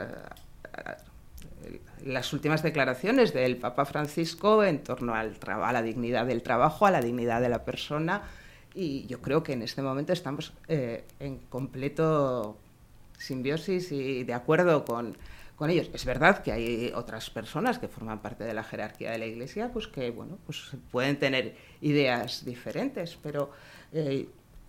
las últimas declaraciones del Papa Francisco en torno al a la dignidad del trabajo, a la dignidad de la persona, y yo creo que en este momento estamos en completo simbiosis y de acuerdo con con ellos. Es verdad que hay otras personas que forman parte de la jerarquía de la Iglesia, pues que bueno, pues pueden tener ideas diferentes, pero eh,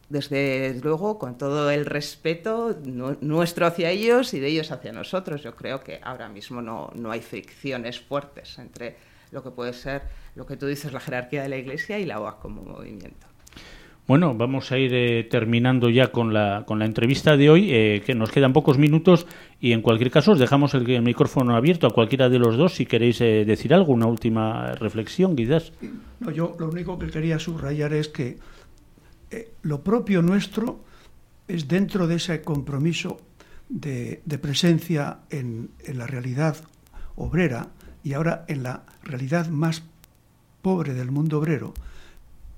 desde luego con todo el respeto nuestro hacia ellos y de ellos hacia nosotros. Yo creo que ahora mismo no, no hay fricciones fuertes entre lo que puede ser lo que tú dices la jerarquía de la Iglesia y la OA como movimiento. Bueno, vamos a ir eh, terminando ya con la, con la entrevista de hoy, eh, que nos quedan pocos minutos y en cualquier caso os dejamos el, micrófono abierto a cualquiera de los dos si queréis eh, decir algo, una última reflexión quizás. No, yo lo único que quería subrayar es que lo propio nuestro es dentro de ese compromiso de, presencia en, en la realidad obrera y ahora en la realidad más pobre del mundo obrero,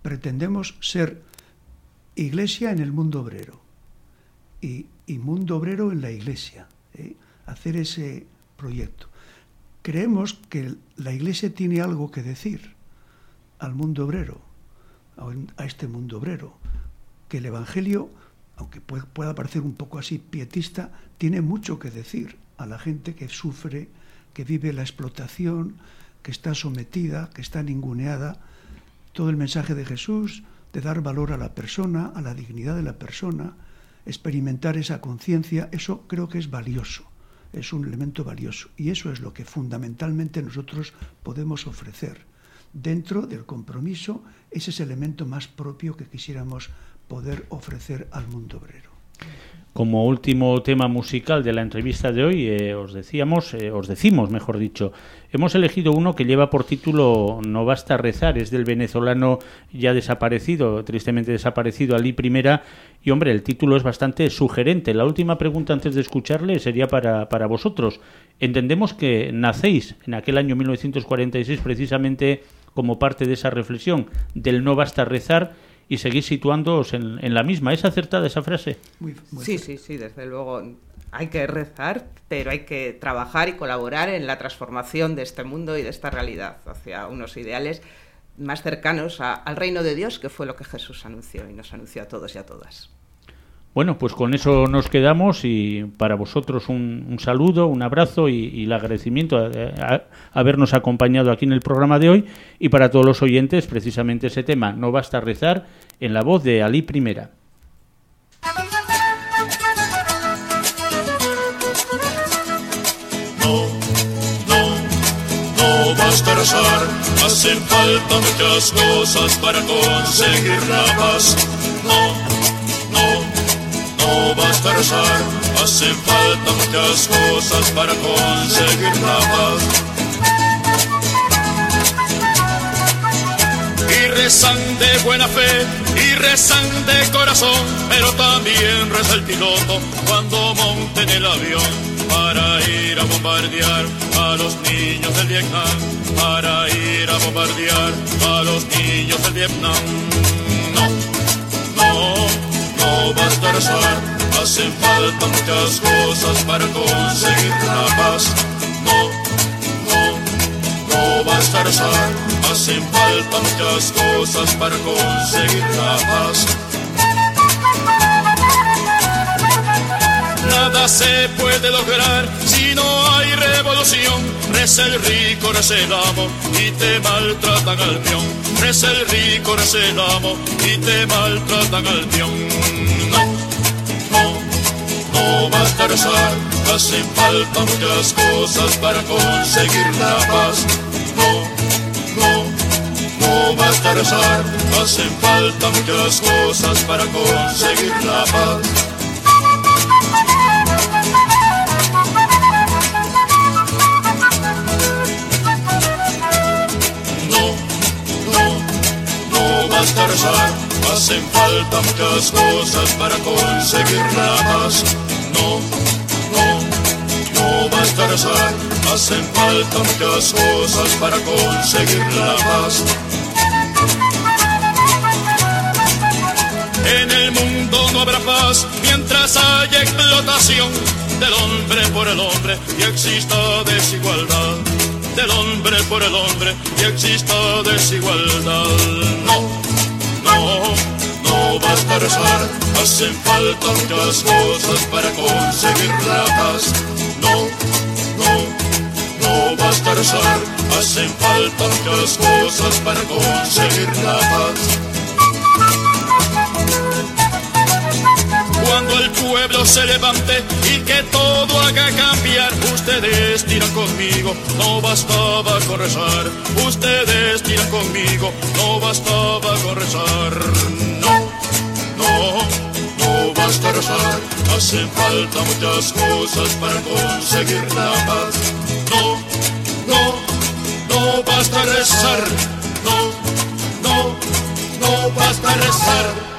pretendemos ser iglesia en el mundo obrero y, mundo obrero en la iglesia, ¿eh? hacer ese proyecto. Creemos que la iglesia tiene algo que decir al mundo obrero, a este mundo obrero, que el Evangelio, aunque pueda parecer un poco así pietista, tiene mucho que decir a la gente que sufre, que vive la explotación, que está sometida, que está ninguneada. Todo el mensaje de Jesús, de dar valor a la persona, a la dignidad de la persona, experimentar esa conciencia, eso creo que es valioso, es un elemento valioso. Y eso es lo que fundamentalmente nosotros podemos ofrecer. Dentro del compromiso, ese es el elemento más propio que quisiéramos poder ofrecer al mundo obrero. Como último tema musical de la entrevista de hoy, eh, os decíamos, eh, os decimos, mejor dicho, hemos elegido uno que lleva por título No basta rezar, es del venezolano ya desaparecido, tristemente desaparecido, Ali Primera, y hombre, el título es bastante sugerente. La última pregunta antes de escucharle sería para, para vosotros. Entendemos que nacéis en aquel año 1946 precisamente como parte de esa reflexión del no basta rezar y seguir situándoos en, en la misma. ¿Es acertada esa frase? Muy, muy sí, sí, sí, desde luego. Hay que rezar, pero hay que trabajar y colaborar en la transformación de este mundo y de esta realidad hacia unos ideales más cercanos a, al reino de Dios, que fue lo que Jesús anunció y nos anunció a todos y a todas. Bueno, pues con eso nos quedamos y para vosotros un, un saludo, un abrazo y, el agradecimiento a, habernos acompañado aquí en el programa de hoy y para todos los oyentes precisamente ese tema, no basta rezar, en la voz de Ali Primera. No, no, no basta rezar, hacen falta muchas cosas para conseguir la paz. No, no basta rezar, hacen falta muchas cosas para conseguir la paz. Y rezan de buena fe, y rezan de corazón, pero también reza el piloto cuando monten el avión para ir a bombardear a los niños del Vietnam, para ir a bombardear a los niños del Vietnam. No, no, no basta rezar, hacen falta muchas cosas para conseguir la paz. No, no, no basta rezar, hacen falta muchas cosas para conseguir la paz. Nada se puede lograr si no hay revolución. Reza el rico, reza el amo y te maltratan al peón. Reza el rico, reza el amo y te maltratan al peón. No, no, no basta rezar, hacen falta muchas cosas para conseguir la paz. No, no, no basta rezar, hacen falta muchas cosas para conseguir la paz. Rezar, hacen falta muchas cosas para conseguir la paz. No, no, no basta rezar, hacen falta muchas cosas para conseguir la paz. En el mundo no habrá paz mientras haya explotación del hombre por el hombre y exista desigualdad. Del hombre por el hombre y exista desigualdad. No, no basta rezar, hacen falta muchas cosas para conseguir la paz. No, no, no basta rezar, hacen falta muchas cosas para conseguir la paz. Cuando el pueblo se levante y que todo haga cambiar, ustedes tiran conmigo, no bastaba con rezar. Ustedes tiran conmigo, no bastaba con rezar. No, no, no basta rezar, hacen falta muchas cosas para conseguir la paz. No, no, no basta rezar. No, no, no basta rezar.